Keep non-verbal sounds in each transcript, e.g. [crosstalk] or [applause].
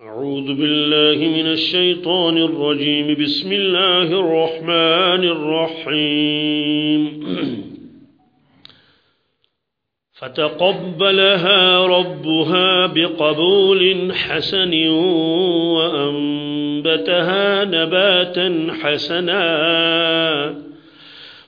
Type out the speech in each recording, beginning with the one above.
أعوذ بالله من الشيطان الرجيم. بسم الله الرحمن الرحيم. فتقبلها ربها بقبول حسن وأنبتها نباتا حسنا.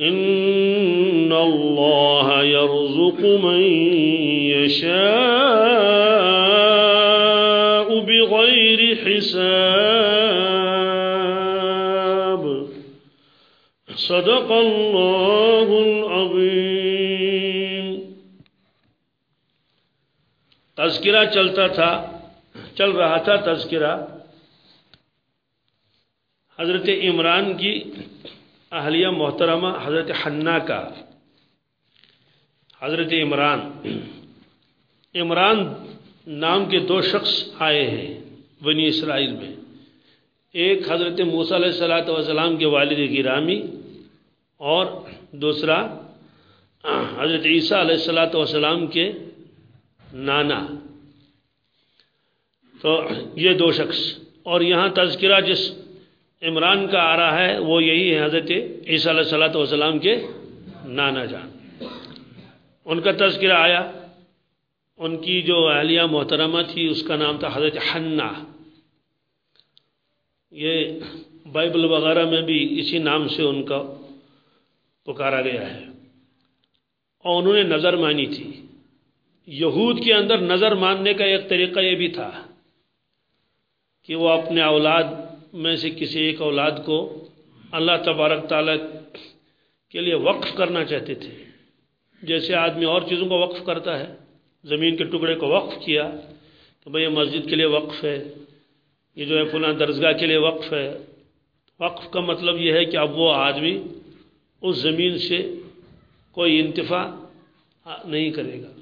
إن الله يرزق من يشاء بغير حساب. صدق الله العظيم. تذکرہ چلتا تھا چل رہا تھا تذکرہ. حضرت عمران کی اہلیہ محترمہ حضرت حنا کا۔ حضرت عمران۔ عمران نام کے دو شخص آئے ہیں بنی اسرائیل میں۔ ایک حضرت موسیٰ علیہ السلام کے والد گرامی اور دوسرا حضرت عیسیٰ علیہ السلام کے نانا۔ تو یہ دو شخص۔ اور یہاں تذکرہ جس عمران کا آ رہا ہے، وہ یہی ہے حضرت عیسیٰ علیہ صلاۃ والسلام کے نانا جان۔ ان کا تذکرہ آیا، ان کی جو اہلیہ محترمہ تھی، اس کا نام تھا حضرت حنا یہ بائبل وغیرہ میں بھی اسی نام سے ان کا پکارا گیا ہے۔ اور انہوں نے نظر مانی تھی۔ یہود کے اندر نظر ماننے کا ایک طریقہ یہ بھی تھا کہ وہ اپنے اولاد میں سے کسی ایک اولاد کو اللہ تبارک تعالیٰ کے لیے وقف کرنا چاہتے تھے۔ جیسے آدمی اور چیزوں کو وقف کرتا ہے، زمین کے ٹکڑے کو وقف کیا، تو بھئی یہ مسجد کے لیے وقف ہے، یہ جو ہے فلاں درسگاہ کے لیے وقف ہے۔ وقف کا مطلب یہ ہے کہ اب وہ آدمی اس زمین سے کوئی انتفاع نہیں کرے گا۔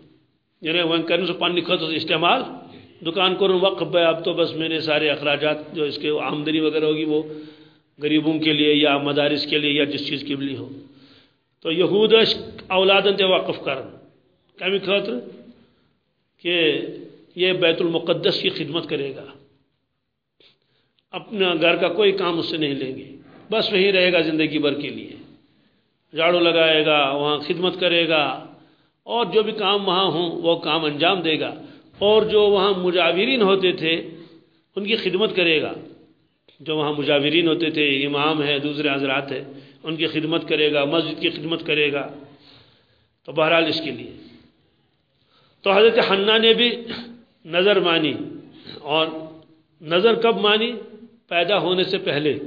یعنی وہ کرنے سے پانی خط استعمال دکان کو وقف ہے، اب تو بس میں نے سارے اخراجات جو اس کے آمدنی وغیرہ ہوگی وہ غریبوں کے لیے یا مدارس کے لیے یا جس چیز کے لیے ہو۔ تو یہود اولادن تے وقف کرن کمی خاطر کہ یہ بیت المقدس کی خدمت کرے گا۔ اپنا گھر کا کوئی کام اس سے نہیں لیں گے۔ بس وہی رہے گا زندگی بھر کے لیے۔ جھاڑو لگائے گا، وہاں خدمت کرے گا۔ اور جو بھی کام وہاں ہوں، وہ کام انجام دے گا۔ اور جو وہاں مجاورین ہوتے تھے، ان کی خدمت کرے گا۔ جو وہاں مجاورین ہوتے تھے، امام ہے، دوسرے حضرات ہیں، ان کی خدمت کرے گا، مسجد کی خدمت کرے گا۔ تو بہرحال اس کے لیے۔ تو حضرت حنا نے بھی نظر مانی اور نظر کب مانی؟ پیدا ہونے سے پہلے۔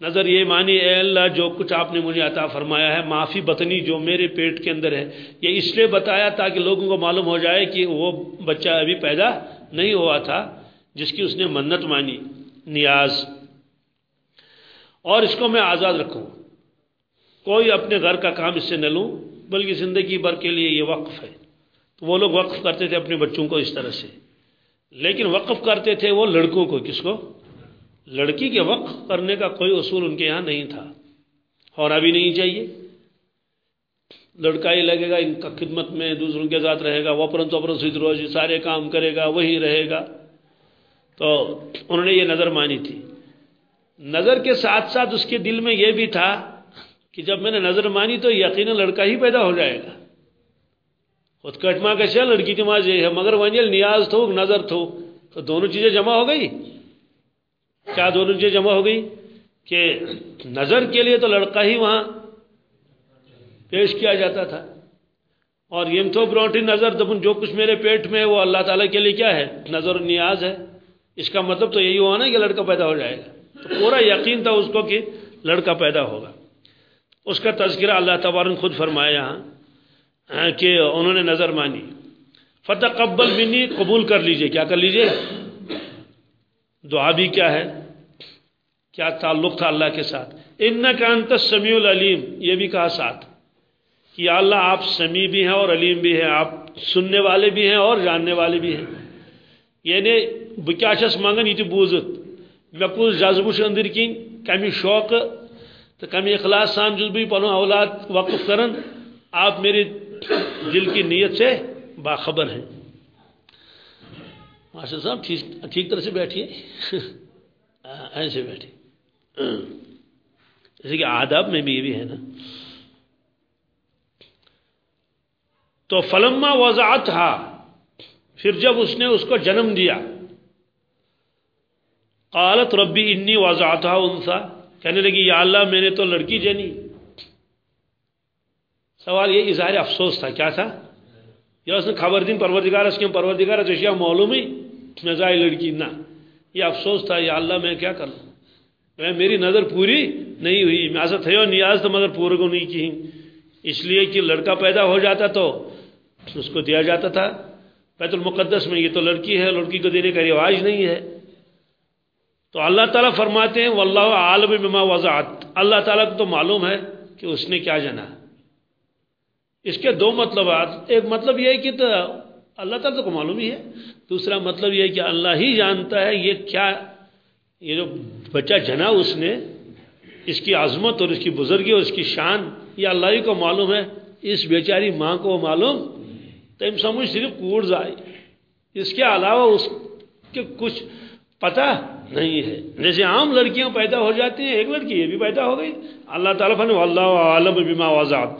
نظر یہ مانی، اے اللہ، جو کچھ آپ نے مجھے عطا فرمایا ہے، معافی بطنی جو میرے پیٹ کے اندر ہے۔ یہ اس لیے بتایا تاکہ لوگوں کو معلوم ہو جائے کہ وہ بچہ ابھی پیدا نہیں ہوا تھا، جس کی اس نے منت مانی، نیاز۔ اور اس کو میں آزاد رکھوں۔ کوئی اپنے گھر کا کام اس سے نہ لوں، بلکہ زندگی بھر کے لیے یہ وقف ہے۔ تو وہ لوگ وقف کرتے تھے اپنے بچوں کو اس طرح سے۔ لیکن وقف کرتے تھے وہ لڑکوں کو، کس کو؟ لڑکی کے وقف کرنے کا کوئی اصول ان کے یہاں نہیں تھا۔ اور ابھی نہیں چاہیے۔ لڑکا ہی لگے گا، ان کا خدمت میں دوسروں کے ساتھ رہے گا، وہ پرنتو اپن روزی سارے کام کرے گا، وہی رہے گا۔ تو انہوں نے یہ نظر مانی تھی۔ نظر کے ساتھ ساتھ اس کے دل میں یہ بھی تھا کہ جب میں نے نظر مانی تو یقیناً لڑکا ہی پیدا ہو جائے گا۔ خود کٹما کا لڑکی کی ماں یہ ہے، مگر ونیل نیاز تھو، نظر تھو، تو دونوں چیزیں جمع ہو گئی۔ کیا دونوں چیزیں جمع ہو گئی؟ کہ نظر کے لیے تو لڑکا ہی وہاں پیش کیا جاتا تھا۔ اور یم تو برونٹی نظر دبن جو کچھ میرے پیٹ میں وہ اللہ تعالیٰ کے لیے کیا ہے؟ نظر و نیاز ہے۔ اس کا مطلب تو یہی ہوا نا کہ لڑکا پیدا ہو جائے گا۔ تو پورا یقین تھا اس کو کہ لڑکا پیدا ہوگا۔ اس کا تذکرہ اللہ تبارک خود فرمایا یہاں کہ انہوں نے نظر مانی۔ فتح قبل منی، قبول کر لیجیے۔ کیا کر لیجیے؟ دعا بھی کیا ہے؟ کیا تعلق تھا اللہ کے ساتھ؟ ان کا انت سمیع العلیم، یہ بھی کہا ساتھ۔ کہ اللہ، آپ سمیع بھی ہیں اور علیم بھی ہیں، آپ سننے والے بھی ہیں اور جاننے والے بھی ہیں۔ یعنی بہت منگان یہ بوزت۔ مے کس جذبہ اندر کن کمی شوق، تو کمی اخلاص سان جس بہ پن اولاد وقف کرن۔ آپ میری دل کی نیت سے باخبر ہیں۔ ماشاء صاحب، ٹھیک طرح سے بیٹھیے۔ ایسے بیٹھیے جیسے کہ آداب میں بھی یہ بھی ہے نا۔ تو فلما وضاحت تھا پھر جب اس نے اس کو جنم دیا۔ قالت ربی انی وضاحت انسا کہنے لگی، یا اللہ، میں نے تو لڑکی جنی۔ سوال یہ اظہار افسوس تھا، کیا تھا؟ یہ اس نے خبر دین پروردگار اس کے پروردگار اشیاء معلوم ہی نظائے لڑکی نہ۔ یہ افسوس تھا، یا اللہ میں کیا کروں؟ میری نظر پوری نہیں ہوئی۔ میں ایسا تھے نیاز تو مگر پورے کو نہیں کی۔ اس لیے کہ لڑکا پیدا ہو جاتا تو اس کو دیا جاتا تھا۔ بیت المقدس میں یہ تو لڑکی ہے، لڑکی کو دینے کا رواج نہیں ہے۔ تو اللہ تعالیٰ فرماتے ہیں، واللہ عالم بما وضعت۔ اللہ تعالیٰ کو تو معلوم ہے کہ اس نے کیا جنا۔ اس کے دو مطلبات، ایک مطلب یہ ہے کہ تو اللہ تعالیٰ کو معلوم ہی ہے، دوسرا مطلب یہ ہے کہ اللہ ہی جانتا ہے یہ کیا، یہ جو بچہ جنا اس نے، اس کی عظمت اور اس کی بزرگی اور اس کی شان، یہ اللہ ہی کو معلوم ہے، اس بیچاری ماں کو معلوم تم سمجھ صرف کوڑ زائے اس کے علاوہ اس کے کچھ پتہ نہیں ہے۔ جیسے عام لڑکیاں پیدا ہو جاتی ہیں، ایک لڑکی یہ بھی پیدا ہو گئی۔ اللہ تعالیٰ فن اللہ عالم بما وضاحت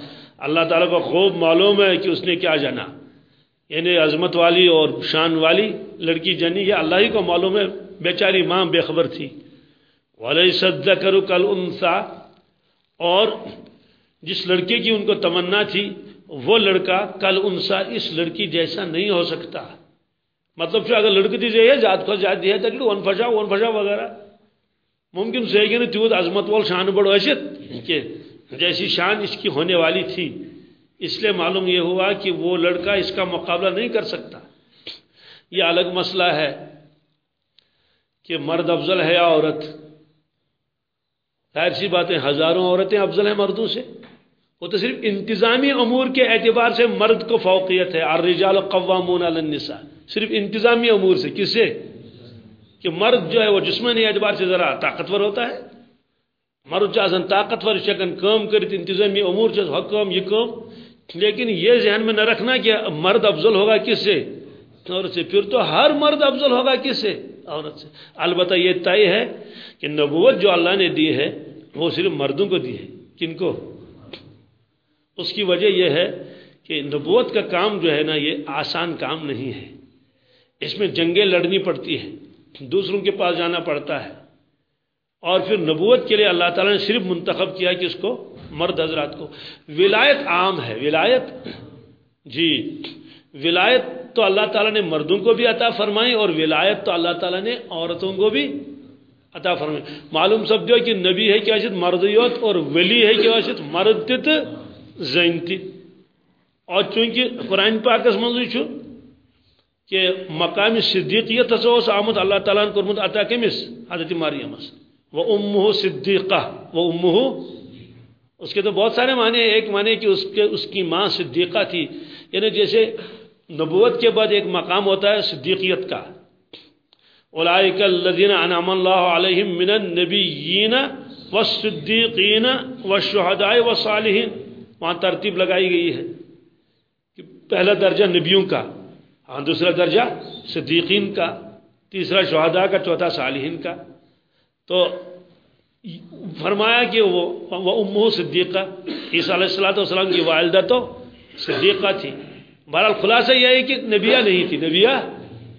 اللہ تعالیٰ کو خوب معلوم ہے کہ اس نے کیا جنا یعنی عظمت والی اور شان والی لڑکی جنی یہ اللہ ہی کو معلوم ہے، بیچاری ماں بے خبر تھی۔ ولی سدا کرو کل انسا اور جس لڑکے کی ان کو تمنا تھی، وہ لڑکا کل انسا اس لڑکی جیسا نہیں ہو سکتا۔ مطلب جو اگر لڑکی دی جائے جات کو جات دیا تک ون فشا ون فشا وغیرہ۔ ممکن سے کہ تیوت عظمت وال، شان بڑھ اشت کہ جیسی شان اس کی ہونے والی تھی، اس لیے معلوم یہ ہوا کہ وہ لڑکا اس کا مقابلہ نہیں کر سکتا۔ یہ الگ مسئلہ ہے کہ مرد افضل ہے یا عورت۔ ظاہر سی باتیں ہزاروں عورتیں افضل ہیں مردوں سے۔ وہ تو صرف انتظامی امور کے اعتبار سے مرد کو فوقیت ہے۔ الرجال قوامون علی النساء۔ صرف انتظامی امور سے۔ کس سے؟ کہ مرد جو ہے وہ جسمانی اعتبار سے ذرا طاقتور ہوتا ہے۔ مرد چاہن طاقتور شکن کام کرت انتظامی امور سے حکم یہ کام. لیکن یہ ذہن میں نہ رکھنا کہ مرد افضل ہوگا کس سے عورت سے پھر تو ہر مرد افضل ہوگا کس سے عورت سے البتہ یہ طے ہے کہ نبوت جو اللہ نے دی ہے، وہ صرف مردوں کو دی ہے. کن کو؟ اس کی وجہ یہ ہے کہ نبوت کا کام جو ہے نا، یہ آسان کام نہیں ہے. اس میں جنگیں لڑنی پڑتی ہیں، دوسروں کے پاس جانا پڑتا ہے. اور پھر نبوت کے لیے اللہ تعالیٰ نے صرف منتخب کیا کہ اس کو مرد حضرات کو۔ ولایت عام ہے، ولایت۔ جی ولایت تو اللہ تعالیٰ نے مردوں کو بھی عطا فرمائی اور ولایت تو اللہ تعالیٰ نے عورتوں کو بھی عطا فرمائی۔ معلوم سب جو کہ نبی ہے کیا مردیت اور ولی ہے کیا مرد تت زنتی اور چونکہ قرآن پاکس منظر کہ مقام صدیقیت ہسا آمد اللہ تعالیٰ نے کورمت عطا کمس حضرت مریمس وہ امہ صدیقہ، وہ امہ، اس کے تو بہت سارے معنی ایک معنی کہ اس کے، اس کی ماں صدیقہ تھی۔ یعنی جیسے نبوت کے بعد ایک مقام ہوتا ہے صدیقیت کا۔ اولئک الذین انعم اللہ علیہم من النبیین والصدیقین والشہداء والصالحین۔ وہاں ترتیب لگائی گئی ہے کہ پہلا درجہ نبیوں کا ہاں دوسرا درجہ صدیقین کا، تیسرا شہداء کا، چوتھا صالحین کا۔ تو فرمایا کہ وہ امہ صدیقہ، عیسیٰ علیہ السلام کی والدہ تو صدیقہ تھی۔ بہرحال خلاصہ یہ ہے کہ نبیہ نہیں تھی۔ نبیہ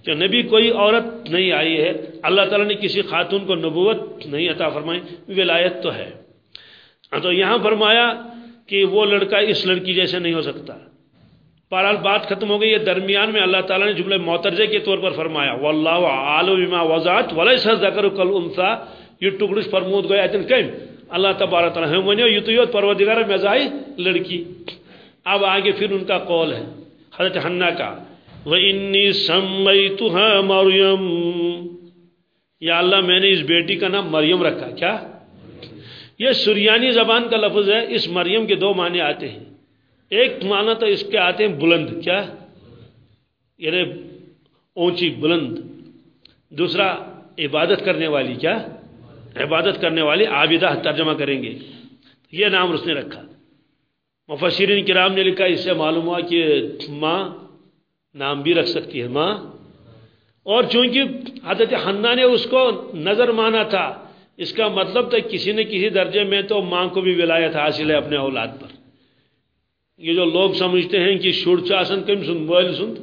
کہ نبی کوئی عورت نہیں آئی ہے۔ اللہ تعالیٰ نے کسی خاتون کو نبوت نہیں عطا فرمائی۔ ولایت تو ہے۔ تو یہاں فرمایا کہ وہ لڑکا اس لڑکی جیسے نہیں ہو سکتا۔ بہرحال بات ختم ہو گئی۔ ہے درمیان میں اللہ تعالیٰ نے جملے معترجے کے طور پر فرمایا، واللہ عالم بما وضعت ولیس ذکر کل یہ ٹکڑش فرمود گیا اتن کم۔ اللہ تبارک تعالیٰ ہم ونیو یہ تو یوت پروردگار مزائی لڑکی۔ اب آگے پھر ان کا قول ہے۔ حضرت حنہ کا۔ وَإِنِّي سَمَّيْتُهَا مَرْيَمْ یا اللہ میں نے اس بیٹی کا نام مریم رکھا۔ کیا؟ یہ سریانی زبان کا لفظ ہے۔ اس مریم کے دو معنی آتے ہیں۔ ایک معنی تو اس کے آتے ہیں بلند۔ کیا؟ یعنی اونچی بلند۔ دوسرا عبادت کرنے والی۔ کیا؟ عبادت کرنے والی عابدہ ترجمہ کریں گے۔ یہ نام اس نے رکھا۔ مفسرین کرام نے لکھا، اس سے معلوم ہوا کہ ماں نام بھی رکھ سکتی ہے، ماں۔ اور چونکہ حضرت حنہ نے اس کو نظر مانا تھا، اس کا مطلب تھا کسی نہ کسی درجے میں تو ماں کو بھی ولایت حاصل ہے اپنے اولاد پر۔ یہ جو لوگ سمجھتے ہیں کہ شور چاسن کم سن موبائل سن،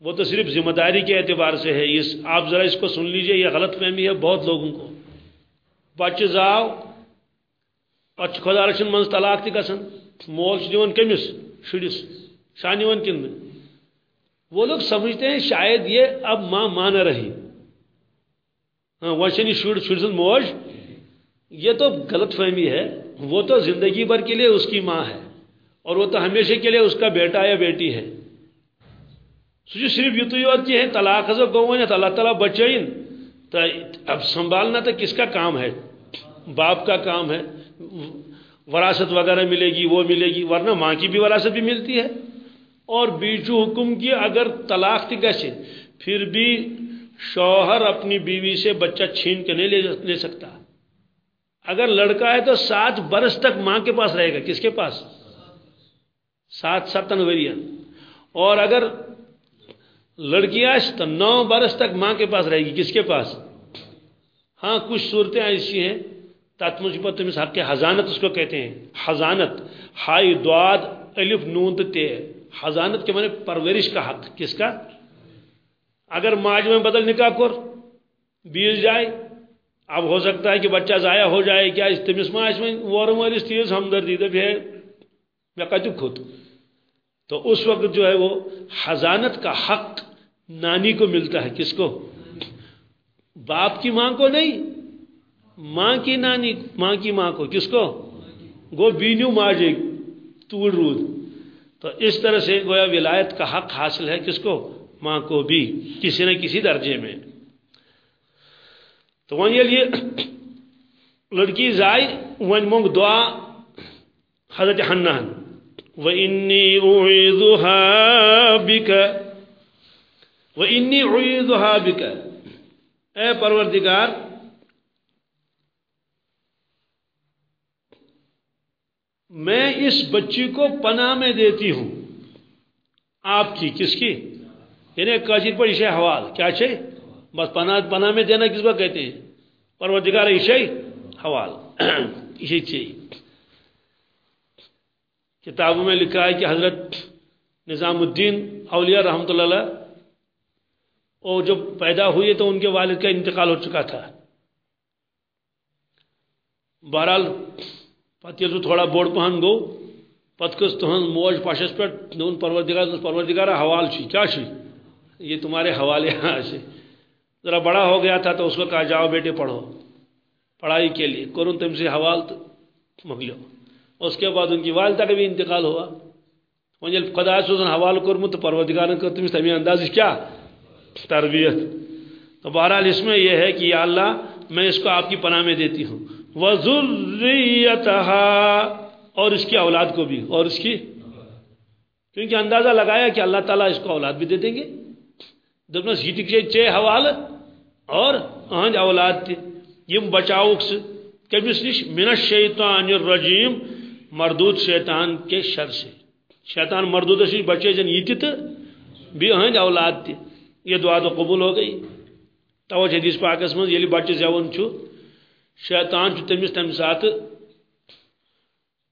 وہ تو صرف ذمہ داری کے اعتبار سے ہے۔ اس، آپ ذرا اس کو سن لیجیے، یہ غلط فہمی ہے بہت لوگوں کو۔ بچہ زاو پتہ خدا رچن من طلاق تہ گژھان مول دون کمس شرس شانی ون کن وہ لوگ سمجھتے ہیں شاید یہ اب ماں مان رہی۔ ہاں وہ شر شر موج۔ یہ تو غلط فہمی ہے۔ وہ تو زندگی بھر کے لیے اس کی ماں ہے۔ اور وہ تو ہمیشہ کے لیے اس کا بیٹا یا بیٹی ہے۔ سو صرف یوت یوت کی ہے، طلاق ہزو گون اللہ تعالیٰ بچائن تو اب سنبھالنا تو کس کا کام ہے؟ باپ کا کام ہے، وراثت وغیرہ ملے گی، وہ ملے گی، ورنہ ماں کی بھی وراثت بھی ملتی ہے۔ اور بیچو حکم کی اگر طلاق تھی گسے پھر بھی شوہر اپنی بیوی سے بچہ چھین کے نہیں لے سکتا۔ اگر لڑکا ہے تو سات برس تک ماں کے پاس رہے گا۔ کس کے پاس؟ سات ستن ورین اور اگر لڑکی آس تو نو برس تک ماں کے پاس رہے گی۔ کس کے پاس؟ ہاں کچھ صورتیں ایسی ہیں تات مجھ پر تمس حق حضانت اس کو کہتے ہیں۔ حضانت ہائی دعاد، الف نون تے۔ حضانت کے معنی پرورش کا حق۔ کس کا؟ اگر ماج میں بدل نکاح کر بیس جائے۔ اب ہو سکتا ہے کہ بچہ ضائع ہو جائے۔ کیا تمس ماج میں وور مالس تیز ہمدردی دب ہے میں کتک کھت تو اس وقت جو ہے وہ حضانت کا حق نانی کو ملتا ہے۔ کس کو؟ باپ کی ماں کو نہیں۔ ماں کی نانی، ماں کی ماں کو، کس کو؟ گو بینیو ماجے توڑ رود۔ تو اس طرح سے گویا ولایت کا حق حاصل ہے کس کو؟ ماں کو بھی، کسی نہ کسی درجے میں۔ تو وہ یہ لڑکی زائے ون مونگ دعا حضرت حنان۔ وَإِنِّي أُعِيذُهَا بِكَ، وَإِنِّي أُعِيذُهَا بِكَ۔ اے پروردگار میں اس بچی کو پناہ میں دیتی ہوں۔ آپ کی کس کی؟ یعنی کاشر پر عشاء حوال۔ کیا چھے؟ بس پناہ پناہ میں دینا کس کو کہتے ہیں؟ پروردگار عشاء حوال۔ [clears throat] اسے چاہیے کتابوں میں لکھا ہے کہ حضرت نظام الدین اولیاء رحمۃ اللہ وہ جب پیدا ہوئے تو ان کے والد کا انتقال ہو چکا تھا۔ بہرحال پتہ یل تھوڑا بوڑ پہن گو پتہ کس تہن موج پشس پہ دون پروردگار پروردگار حوال چھی، کیا چھی؟ یہ تمہارے حوالے ہاں سے ذرا بڑا ہو گیا تھا تو اس کو کہا، جاؤ بیٹے، پڑھو۔ پڑھائی کے لیے کروں تم سے حوال تو مگلو اس کے بعد ان کی والدہ کا بھی انتقال ہوا۔ وۄنۍ ییٚلہِ خۄدایَس اوسُن حوالہٕ کوٚرمُت تہٕ پروردگارن کٔر تٔمِس تَمہِ اندازٕچ کیٛاہ تربیت۔ تو بہرحال اس میں یہ ہے کہ یا اللہ، میں اس کو آپ کی پناہ میں دیتی ہوں۔ وَذُرِّيَّتَهَا۔ اور اس کی اولاد کو بھی، اور اس کی۔ کیونکہ اندازہ لگایا کہ اللہ تعالیٰ اس کو اولاد بھی دے دیں گے۔ دپنس یہ تک چے حوالہ اور اہند اولاد تہ یم بچاؤک سے کمس نش من الشیطان الرجیم، مردود شیطان کے شر سے۔ شیطان مردود سے بچے جن یہ تو بھی اہند اولاد تہ یہ دعا تو قبول ہو گئی۔ توجہ حدیث پاکس من یلی بچہ زیون چھو۔ شیطان جو تمس تم سات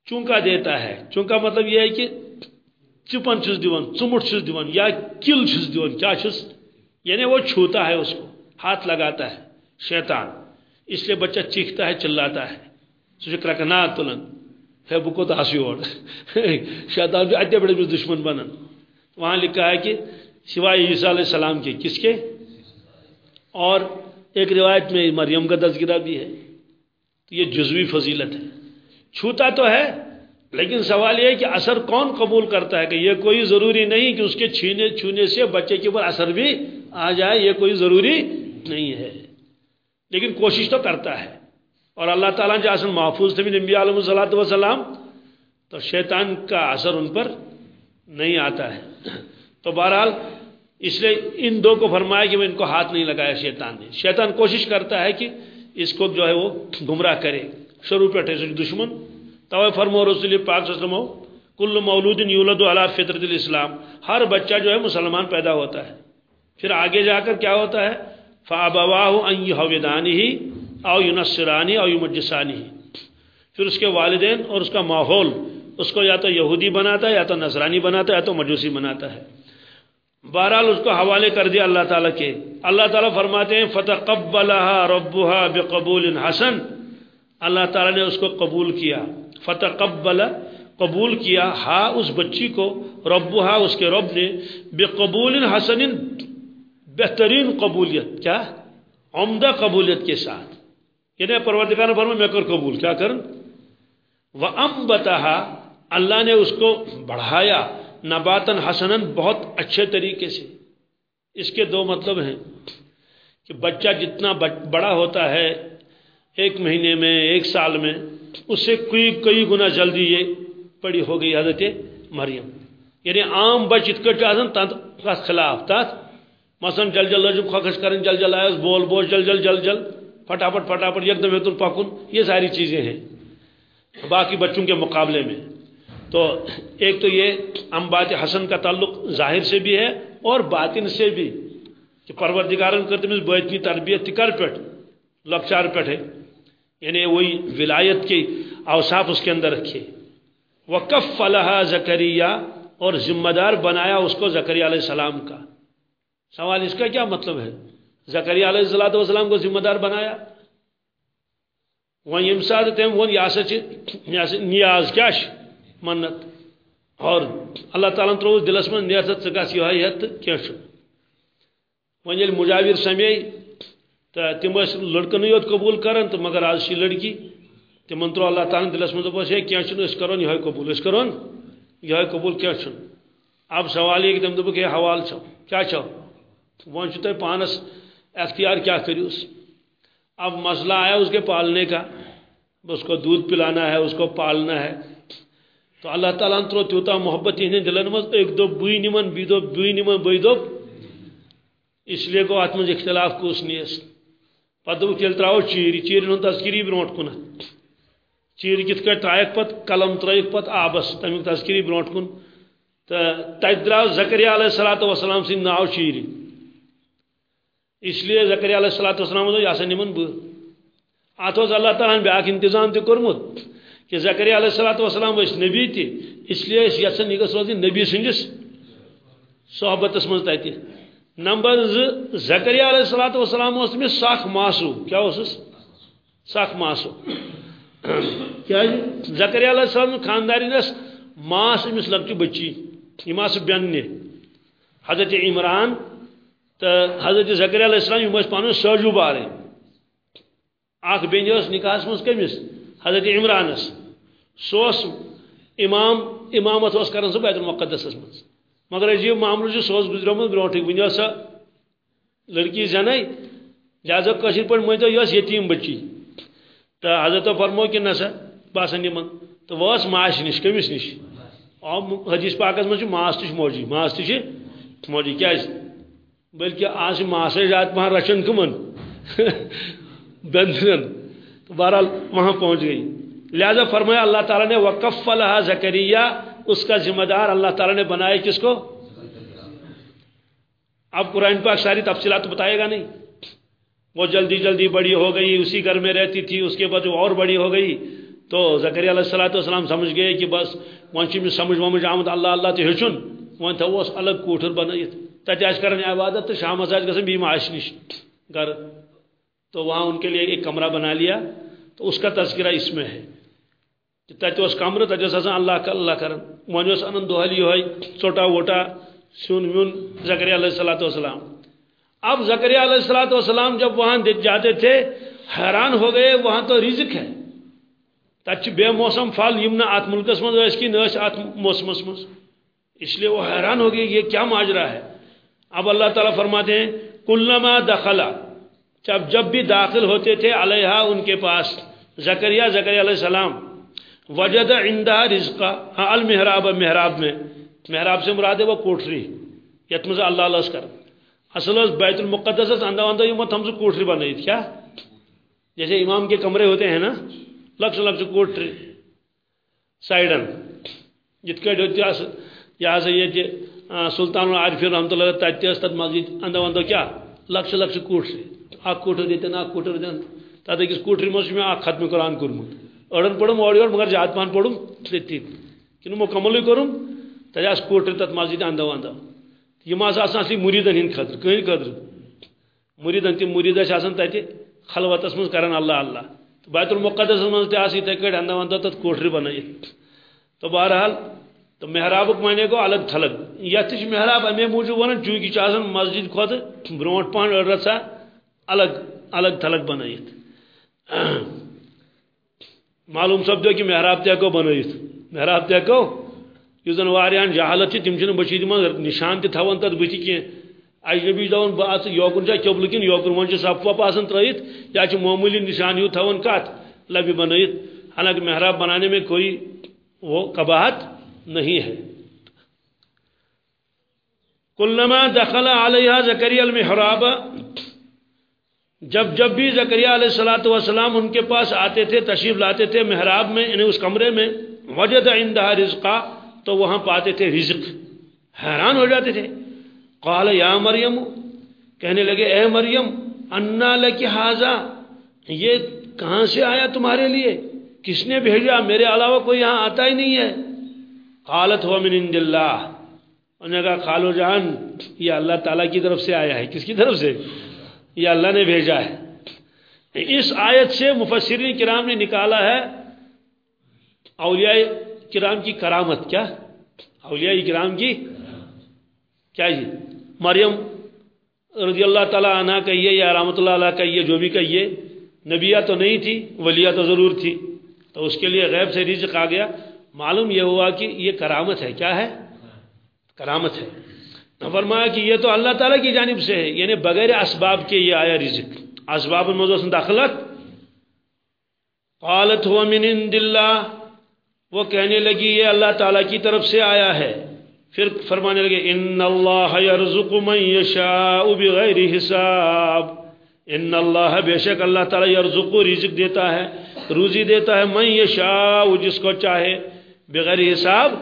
چونکا دیتا ہے۔ چونکا مطلب یہ ہے کہ چپن چھس دیون، چمٹ چھس دیون یا کل چھس دیون کیا چھس یعنی وہ چھوتا ہے اس کو، ہاتھ لگاتا ہے شیطان۔ اس لیے بچہ چیختا ہے، چلاتا ہے۔ سو کرکنا تلن ہے بکو تو ہسی اور۔ [laughs] شیطان جو ادے بڑے دشمن بنن۔ وہاں لکھا ہے کہ سوائے عیسیٰ علیہ السلام کے کس کے؟ اور ایک روایت میں مریم کا تذکرہ بھی ہے۔ تو یہ جزوی فضیلت ہے۔ چھوتا تو ہے، لیکن سوال یہ ہے کہ اثر کون قبول کرتا ہے کہ یہ کوئی ضروری نہیں کہ اس کے چھینے چھونے سے بچے کے اوپر اثر بھی آ جائے، یہ کوئی ضروری نہیں ہے۔ لیکن کوشش تو کرتا ہے۔ اور اللہ تعالیٰ جو اصل محفوظ تھے، نبی علیہ صلاحت وسلام تو شیطان کا اثر ان پر نہیں آتا ہے۔ تو بہرحال، اس لیے ان دو کو فرمایا کہ وہ ان کو ہاتھ نہیں لگایا، شیطان نے۔ شیطان کوشش کرتا ہے کہ اس کو جو ہے وہ گمراہ کرے۔ شروع پہ جی دشمن۔ تو فرمو رسول پاک صلی اللہ علیہ وسلم، کل مولود یولد علی فطرت الاسلام۔ ہر بچہ جو ہے مسلمان پیدا ہوتا ہے۔ پھر آگے جا کر کیا ہوتا ہے؟ فَأَبَوَاهُ أَن يُحَوِدَانِهِ او يُنَصِّرَانِ او يُمَجِّسَانِهِ۔ پھر اس کے والدین اور اس کا ماحول، اس کو یا تو یہودی بناتا ہے یا تو نصرانی بناتا ہے یا تو مجوسی بناتا ہے۔ بہرحال اس کو حوالے کر دیا اللہ تعالیٰ کے۔ اللہ تعالیٰ فرماتے ہیں، فَتَقَبَّلَهَا رَبُّهَا بِقَبُولٍ حَسَن۔ اللہ تعالیٰ نے اس کو قبول کیا۔ فتقبل، قبول کیا۔ ہا، اس بچی کو۔ ربها، اس کے رب نے۔ بقبول حسن، بہترین قبولیت۔ کیا؟ عمدہ قبولیت کے ساتھ۔ یعنی پروردگار فرما میں کر قبول۔ کیا کر وَأَنبَتَهَا، اللہ نے اس کو بڑھایا۔ نباتن حسنن بہت اچھے طریقے سے۔ اس کے دو مطلب ہیں کہ بچہ جتنا بڑا ہوتا ہے ایک مہینے میں، ایک سال میں، اس سے کئی کئی گنا جلدی یہ پڑی ہو گئی حضرت مریم۔ یعنی عام بچ ات خلاف تات مثلا جل جل لجب خکش کرن جل جل آئے، بول بول، جل جل جل جل پھٹاپٹ پھٹاپٹ یک دم ہیتن پکن یہ ساری چیزیں ہیں۔ باقی بچوں کے مقابلے میں۔ تو ایک تو یہ امبات حسن کا تعلق ظاہر سے بھی ہے اور باطن سے بھی کہ پروردگارن کرتے میں بیتنی تربیت تکر پیٹ لکچار پیٹ ہے۔ یعنی وہی ولایت کی اوصاف اس کے اندر رکھے وقف فلاح زکریہ اور ذمہ دار بنایا اس کو زکریہ علیہ السلام کا۔ سوال اس کا کیا مطلب ہے؟ زکریہ علیہ السلام والسلام کو ذمہ دار بنایا وہ یم سات تم وہ نیاز کیا منت اور اللہ تعالیٰ تروس دلس من نیت ثقاس یہ کی ون مجاور سمے تو تم لڑکن یوت قبول کرن، تو مگر آج لڑکی تم ترو اللہ تعالیٰ دلس من دس ہے کیا یہ قبول، اس کرون یہ قبول کیا اب سوال یہ کہ تم دک یہ حوال چھو، کیا چھو؟ ون تہ پانس اختیار کیا کریوس اب مسئلہ آیا اس کے پالنے کا، اس کو دودھ پلانا ہے، اس کو پالنا ہے۔ تو اللہ تعالیٰ ترو تیوتا محبت ہند دلن مز، ایک دو بوئی نمن بی دو بوئی نمن بوئی دو۔ اس لیے گو ات مز اختلاف کس نیس پتہ تیل ترو چیر چیر ہند تذکری برونٹ کن۔ چیر کت کٹ ترائک پت قلم ترائک پت آبس۔ تمیک تذکری برونٹ کن۔ تو تت درو زکریہ علیہ السلام وسلام سن ناو چیر اس لیے زکریہ علیہ السلام وسلام یہ سا نمن بہ ات اللہ تعالیٰ بیاکھ انتظام تہ کورمت کہ زکریہ علیہ السلام وسلام اس نبی تہ اس لیے یسن یہ روزی نبی سندس صحبتس من تتہ نمبر ز زکریہ علیہ السلام وسلام اس میں سخ ماسو کیا اس سخ ماسو کیا زکریہ علیہ السلام خاندارین ماس امس لکچ بچی۔ یہ آس بینہ حضرت عمران تو حضرت زکریہ علیہ السلام یہ پانس سوجو بارے۔ اخ بین نکاحس مز کمس حضرت عمرانس سوس امام، امامت اس کرن سو بیت المقدس مز مگر عجیب معاملہ سوس گزریومت برونٹھ ونیا سا، لڑکی زنائی لہذا کشیر پہ مجھے یہ یتیم بچی. تو حضرت فرمو کہ نسا باسن یمن تو وہ ماش نش کمس نش. حدیث پاکس مجھ ماس تش موجی ماس تش موجی، کیا بلکہ آج ماسے زیادہ پہن رچن کمن، [laughs] بندن. بہرحال وہاں پہنچ گئی۔ لہذا فرمایا اللہ تعالیٰ نے وقف الحا زکریہ اس کا ذمہ دار اللہ تعالیٰ نے بنایا کس کو؟ اب قرآن پاک ساری تفصیلات تو بتائے گا نہیں۔ وہ جلدی جلدی بڑی ہو گئی، اسی گھر میں رہتی تھی، اس کے بعد وہ اور بڑی ہو گئی۔ تو زکری علیہ السلام والسلام سمجھ گئے کہ بس، وہاں سمجھ ومجھ آمد اللہ اللہ تو ہیچن وہ تھا وہ الگ کوٹر بنائیت تتہ کرن عبادت تو شام آس گھن بیم آش نش۔ گھر۔ تو وہاں ان کے لیے ایک کمرہ بنا لیا تو اس کا تذکرہ اس میں ہے تتہ کمرہ تتہ آسان اللہ کا، اللہ کرن ون ان دہل یہ ژوٹا ووٹا، سیون ویون زکری علیہ السلات والسلام۔ اب زکری علیہ السلات والسلام جب وہاں جاتے تھے، حیران ہو گئے، وہاں تو رزق ہے۔ تب بے موسم پھل یم نا ات ملکس مز کی نہ ات موسمس مز اس لیے وہ حیران ہو گئی یہ کیا ماجرا ہے۔ اب اللہ تعالیٰ فرماتے ہیں، کلما دخلا۔ جب جب بھی داخل ہوتے تھے علیہ ان کے پاس زکریہ زکریہ علیہ السلام، وجد عندہ رزقا ہاں المحراب، محراب میں، محراب سے مراد ہے وہ کوٹری یت مز اللہ اللہ کر۔ اصل بیت المقدس اندہ اندہ یہ مت ہم سے کوٹری بنائی کیا؟ جیسے امام کے کمرے ہوتے ہیں نا لکش لکش کوٹری سائڈن جت کٹ یہ جی، سا یہ سلطان العارف رحمۃ اللہ تت تت مسجد اندو اندو کیا؟ لکش لکش کوٹری اخ کوٹر دیتن اخ کوٹر دیتن تت اکس کوٹری مز میں اخ ختم قرآن کورمت اڑن پڑم اور یور مگر زیادہ پہن پڑم تھی کن مکمل کرم تت کوٹر تت مسجد اندو اندو یہ آسان مریدن ہند خطر کہیں خطر مریدن تم مرید تت خلوتس من کران اللہ اللہ۔ بیت المقدس من تہ اتھے کٹ اندو اندو تت کوٹری بنائت تو بہرحال، تو محراب معنی گو الگ تھلگ۔ یہ محراب امے موجود ونان چونکہ مسجد کھت بروٹ پان رسا الگ الگ تھلگ بنائت معلوم سپدو کہ محراب تہ ہکو بنائت محراب تہ ہکو اس زن واریان جہالت تم بشید من نشان تہ تھوان تر بت کی اجنبی دون بات یوکن جا قبل کن یوکن ون سپ وپ آسان ترائت یا معمولی نشان ہوں تھوان کت لبی بنائت حالانکہ محراب بنانے میں کوئی وہ قباحت نہیں ہے۔ کلما دخل علیہ زکری المحراب جب جب بھی زکریہ علیہ السلاۃ والسلام ان کے پاس آتے تھے، تشریف لاتے تھے محراب میں یعنی اس کمرے میں، وجد عندها رزقا، تو وہاں پاتے تھے رزق، حیران ہو جاتے تھے۔ قال، یا مریم کہنے لگے، اے مریم، انا لکی حاضا یہ کہاں سے آیا تمہارے لیے؟ کس نے بھیجا؟ میرے علاوہ کوئی یہاں آتا ہی نہیں ہے۔ قالت، ہوا من عند اللہ انہوں نے کہا، خالو جان، یہ اللہ تعالیٰ کی طرف سے آیا ہے۔ کس کی طرف سے؟ یہ اللہ نے بھیجا ہے۔ اس آیت سے مفسرین کرام نے نکالا ہے اولیاء کرام کی کرامت۔ کیا؟ اولیاء کرام کی؟ کیا جی؟ مریم رضی اللہ تعالیٰ عنہ کہیے یا رحمۃ اللہ علیہ کہیے، جو بھی کہیے۔ نبیہ تو نہیں تھی، ولیہ تو ضرور تھی۔ تو اس کے لیے غیب سے رزق آ گیا۔ معلوم یہ ہوا کہ یہ کرامت ہے۔ کیا ہے؟ کرامت ہے۔ فرمایا کہ یہ تو اللہ تعالیٰ کی جانب سے ہے یعنی بغیر اسباب کے یہ آیا رزق۔ اسباب الموضوع داخلت۔ قالت ہوا من عند اللہ۔ وہ کہنے لگی، یہ اللہ تعالیٰ کی طرف سے آیا ہے۔ پھر فرمانے لگے، ان اللہ یرزق من یشاء بغیر حساب۔ ان اللہ بے شک اللہ تعالیٰ یرزق رزق دیتا ہے، روزی دیتا ہے من یشاء، جس کو چاہے، بغیر حساب۔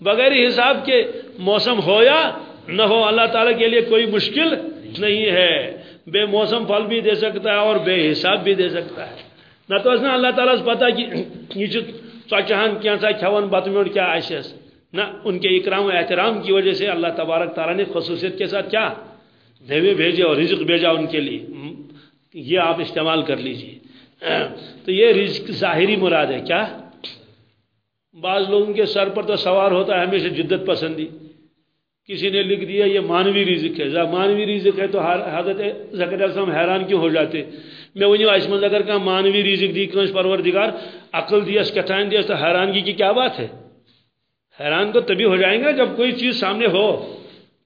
بغیر حساب کے موسم ہو یا نہ ہو، اللہ تعالیٰ کے لیے کوئی مشکل نہیں ہے۔ بے موسم پھل بھی دے سکتا ہے اور بے حساب بھی دے سکتا ہے۔ نہ تو اس اللہ تعالیٰ سے پتا کہ یہ ژۄچہن کینژھا کھٮ۪وان بتہٕ میوٚنٛڈ کیا آسٮ۪س نہ ان کے اکرام و احترام کی وجہ سے اللہ تبارک تعالیٰ نے خصوصیت کے ساتھ کیا؟ دیوے بھیجے اور رزق بھیجا ان کے لیے۔ یہ آپ استعمال کر لیجیے۔ تو یہ رزق ظاہری مراد ہے۔ کیا؟ بعض لوگوں کے سر پر تو سوار ہوتا ہے، ہمیشہ جدت پسندی۔ کسی نے لکھ دیا یہ مانوی رزق ہے۔ مانوی رزق ہے تو حضرت ذکر السلام حیران کیوں ہو جاتے؟ میں ونیو اس من اگر کا مانوی رزق دی کنس پروردگار؟ عقل دیس کتھائن دیس تو حیرانگی کی کیا بات ہے؟ حیران تو تبھی ہو جائیں گا جب کوئی چیز سامنے ہو۔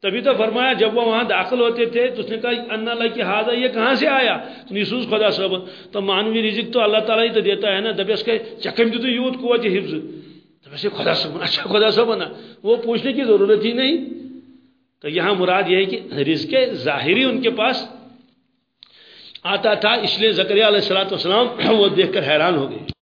تبھی تو فرمایا، جب وہ وہاں داخل ہوتے تھے تو اس نے کہا ان اللہ کی حاضر، یہ کہاں سے آیا؟ نصوص خدا صاحب۔ تو مانوی رزق تو اللہ تعالیٰ ہی تو دیتا ہے نا۔ دبی اس کے چکم تو یوت قوت حفظ۔ تو خدا صاحب اچھا خدا صاحب نا وہ پوچھنے کی ضرورت ہی نہیں۔ تو یہاں مراد یہ ہے کہ رزق ظاہری ان کے پاس آتا تھا، اس لیے زکریہ علیہ السلام وہ دیکھ کر حیران ہو گئے۔